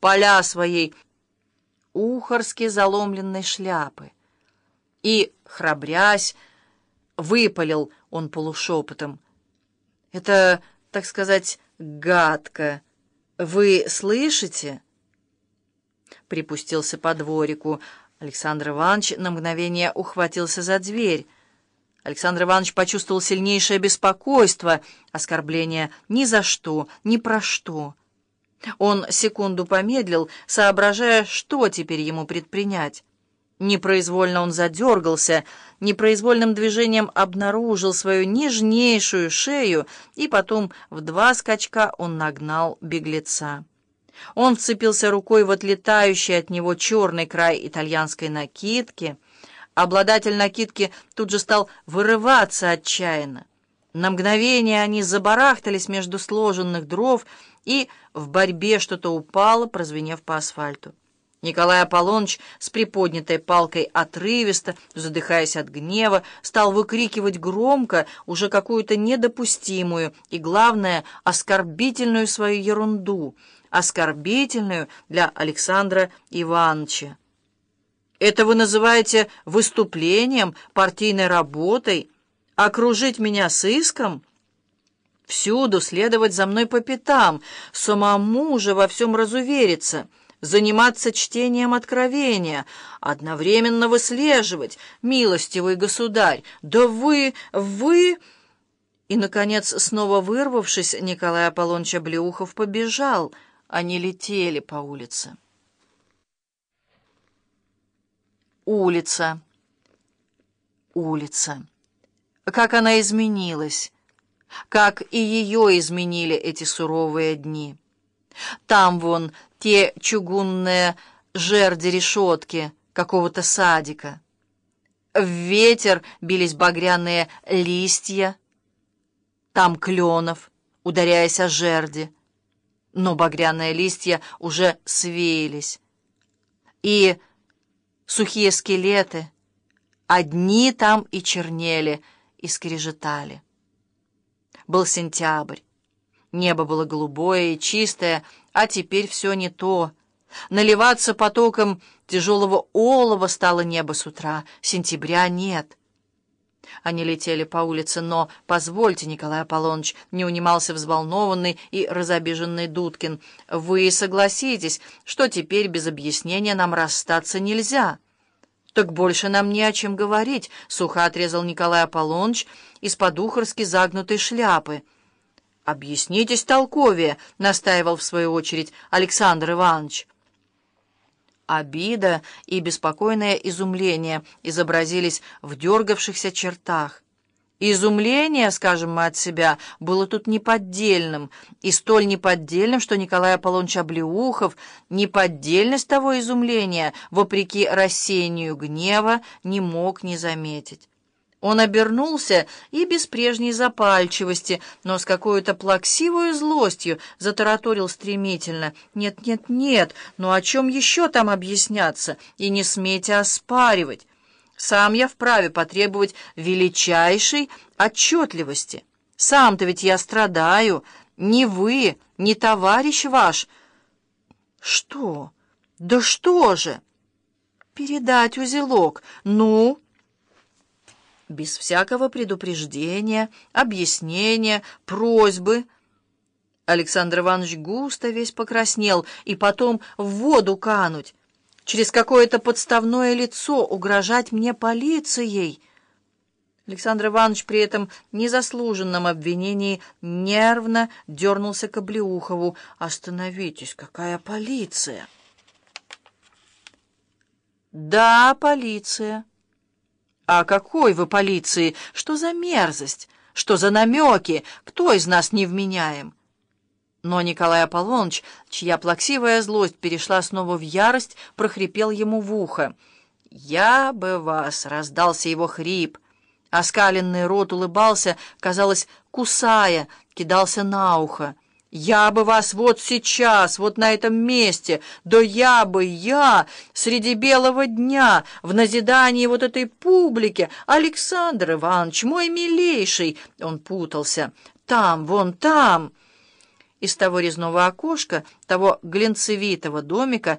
поля своей ухорски заломленной шляпы. И, храбрясь, выпалил он полушепотом. «Это, так сказать, гадко. Вы слышите?» Припустился по дворику. Александр Иванович на мгновение ухватился за дверь. Александр Иванович почувствовал сильнейшее беспокойство, оскорбление ни за что, ни про что. Он секунду помедлил, соображая, что теперь ему предпринять. Непроизвольно он задергался, непроизвольным движением обнаружил свою нежнейшую шею, и потом в два скачка он нагнал беглеца. Он вцепился рукой в отлетающий от него черный край итальянской накидки. Обладатель накидки тут же стал вырываться отчаянно. На мгновение они забарахтались между сложенных дров, и в борьбе что-то упало, прозвенев по асфальту. Николай Аполлоныч с приподнятой палкой отрывисто, задыхаясь от гнева, стал выкрикивать громко уже какую-то недопустимую и, главное, оскорбительную свою ерунду, оскорбительную для Александра Ивановича. «Это вы называете выступлением, партийной работой? Окружить меня сыском?» Всюду следовать за мной по пятам, самому же во всем разувериться — заниматься чтением откровения, одновременно выслеживать, милостивый государь, да вы, вы...» И, наконец, снова вырвавшись, Николай Аполлоныч Облеухов побежал. Они летели по улице. Улица. Улица. Как она изменилась. Как и ее изменили эти суровые дни. Там вон те чугунные жерди-решетки какого-то садика. В ветер бились багряные листья, там кленов, ударяясь о жерди. Но багряные листья уже свеялись. И сухие скелеты, одни там и чернели, и скрежетали. Был сентябрь. Небо было голубое и чистое, а теперь все не то. Наливаться потоком тяжелого олова стало небо с утра. Сентября нет. Они летели по улице, но, позвольте, Николай Аполлоныч, не унимался взволнованный и разобиженный Дудкин, вы согласитесь, что теперь без объяснения нам расстаться нельзя. Так больше нам не о чем говорить, сухо отрезал Николай Аполлоныч из-под ухорски загнутой шляпы. «Объяснитесь толковее», — настаивал в свою очередь Александр Иванович. Обида и беспокойное изумление изобразились в дергавшихся чертах. Изумление, скажем мы от себя, было тут неподдельным, и столь неподдельным, что Николай Аполлоныч Облеухов неподдельность того изумления, вопреки рассеянию гнева, не мог не заметить. Он обернулся и без прежней запальчивости, но с какой-то плаксивой злостью затараторил стремительно. «Нет, нет, нет, ну о чем еще там объясняться? И не смейте оспаривать. Сам я вправе потребовать величайшей отчетливости. Сам-то ведь я страдаю, не вы, не товарищ ваш». «Что? Да что же?» «Передать узелок. Ну?» без всякого предупреждения, объяснения, просьбы. Александр Иванович густо весь покраснел, и потом в воду кануть, через какое-то подставное лицо угрожать мне полицией. Александр Иванович при этом незаслуженном обвинении нервно дернулся к Облеухову. «Остановитесь, какая полиция?» «Да, полиция». «А какой вы полиции? Что за мерзость? Что за намеки? Кто из нас невменяем?» Но Николай Аполлоныч, чья плаксивая злость перешла снова в ярость, прохрипел ему в ухо. «Я бы вас!» — раздался его хрип. Оскаленный рот улыбался, казалось, кусая, кидался на ухо. Я бы вас вот сейчас, вот на этом месте, да я бы, я, среди белого дня, в назидании вот этой публике, Александр Иванович, мой милейший, он путался, там, вон там, из того резного окошка, того глинцевитого домика,